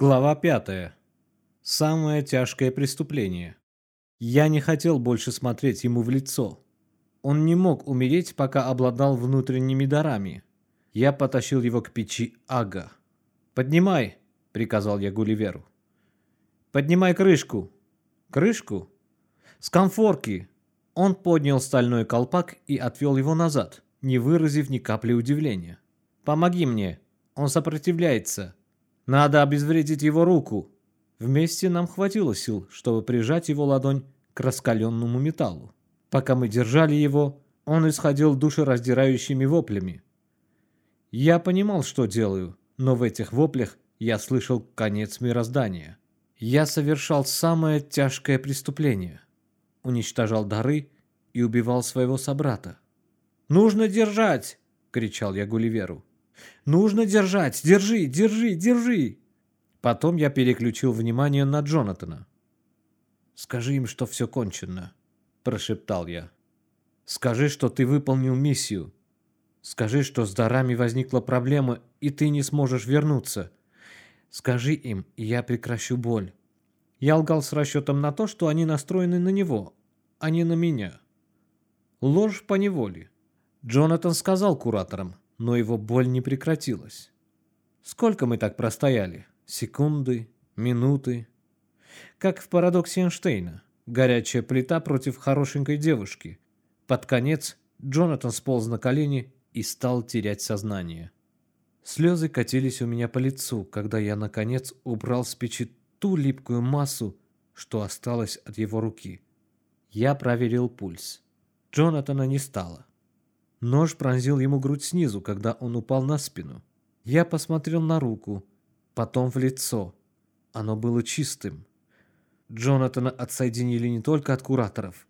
Глава 5. Самое тяжкое преступление. Я не хотел больше смотреть ему в лицо. Он не мог умереть, пока обладал внутренними дарами. Я потащил его к печи Ага. «Поднимай!» — приказал я Гулливеру. «Поднимай крышку!» «Крышку?» «С конфорки!» Он поднял стальной колпак и отвел его назад, не выразив ни капли удивления. «Помоги мне! Он сопротивляется!» Надо обезвредить его руку. Вместе нам хватило сил, чтобы прижать его ладонь к раскаленному металлу. Пока мы держали его, он исходил душераздирающими воплями. Я понимал, что делаю, но в этих воплях я слышал конец мироздания. Я совершал самое тяжкое преступление. Уничтожал дары и убивал своего собрата. «Нужно держать!» — кричал я Гулливеру. Нужно держать! Держи, держи, держи!» Потом я переключил внимание на Джонатана. «Скажи им, что все кончено», – прошептал я. «Скажи, что ты выполнил миссию. Скажи, что с дарами возникла проблема, и ты не сможешь вернуться. Скажи им, и я прекращу боль». Я лгал с расчетом на то, что они настроены на него, а не на меня. Ложь по неволе. Джонатан сказал кураторам – но его боль не прекратилась. Сколько мы так простояли? Секунды, минуты. Как в парадоксе Эйнштейна. Горячая плита против хорошенькой девушки. Под конец Джонатан сполз на колени и стал терять сознание. Слезы катились у меня по лицу, когда я, наконец, убрал с печи ту липкую массу, что осталось от его руки. Я проверил пульс. Джонатана не стало. Нож пронзил ему грудь снизу, когда он упал на спину. Я посмотрел на руку, потом в лицо. Оно было чистым. Джонатана отсоединили не только от кураторов,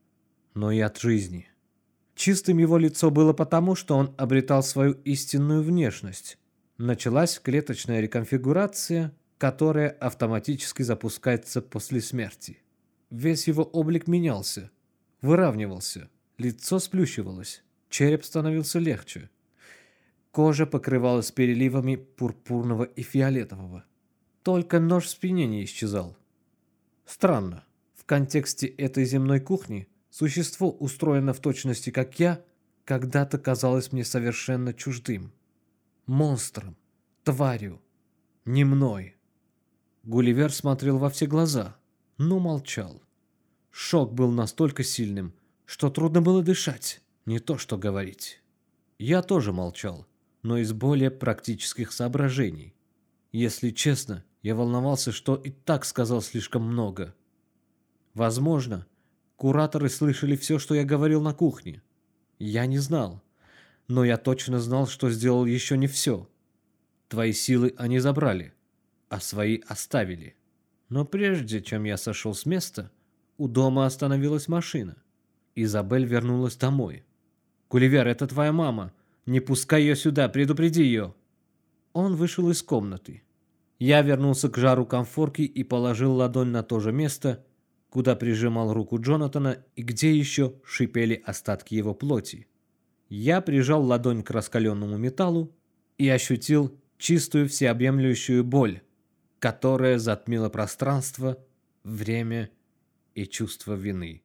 но и от жизни. Чистым его лицо было потому, что он обретал свою истинную внешность. Началась клеточная реконфигурация, которая автоматически запускается после смерти. Весь его облик менялся, выравнивался, лицо сплющивалось. Череп становился легче. Кожа покрывалась переливами пурпурного и фиолетового. Только нож в спине не исчезал. Странно. В контексте этой земной кухни существо, устроено в точности как я, когда-то казалось мне совершенно чуждым. Монстром, тварью, не мной. Гулливер смотрел во все глаза, но молчал. Шок был настолько сильным, что трудно было дышать. Не то что говорить. Я тоже молчал, но из более практических соображений. Если честно, я волновался, что и так сказал слишком много. Возможно, кураторы слышали все, что я говорил на кухне. Я не знал, но я точно знал, что сделал еще не все. Твои силы они забрали, а свои оставили. Но прежде чем я сошел с места, у дома остановилась машина. Изабель вернулась домой. «Гулливер, это твоя мама. Не пускай ее сюда, предупреди ее». Он вышел из комнаты. Я вернулся к жару комфорки и положил ладонь на то же место, куда прижимал руку Джонатана и где еще шипели остатки его плоти. Я прижал ладонь к раскаленному металлу и ощутил чистую всеобъемлющую боль, которая затмила пространство, время и чувство вины.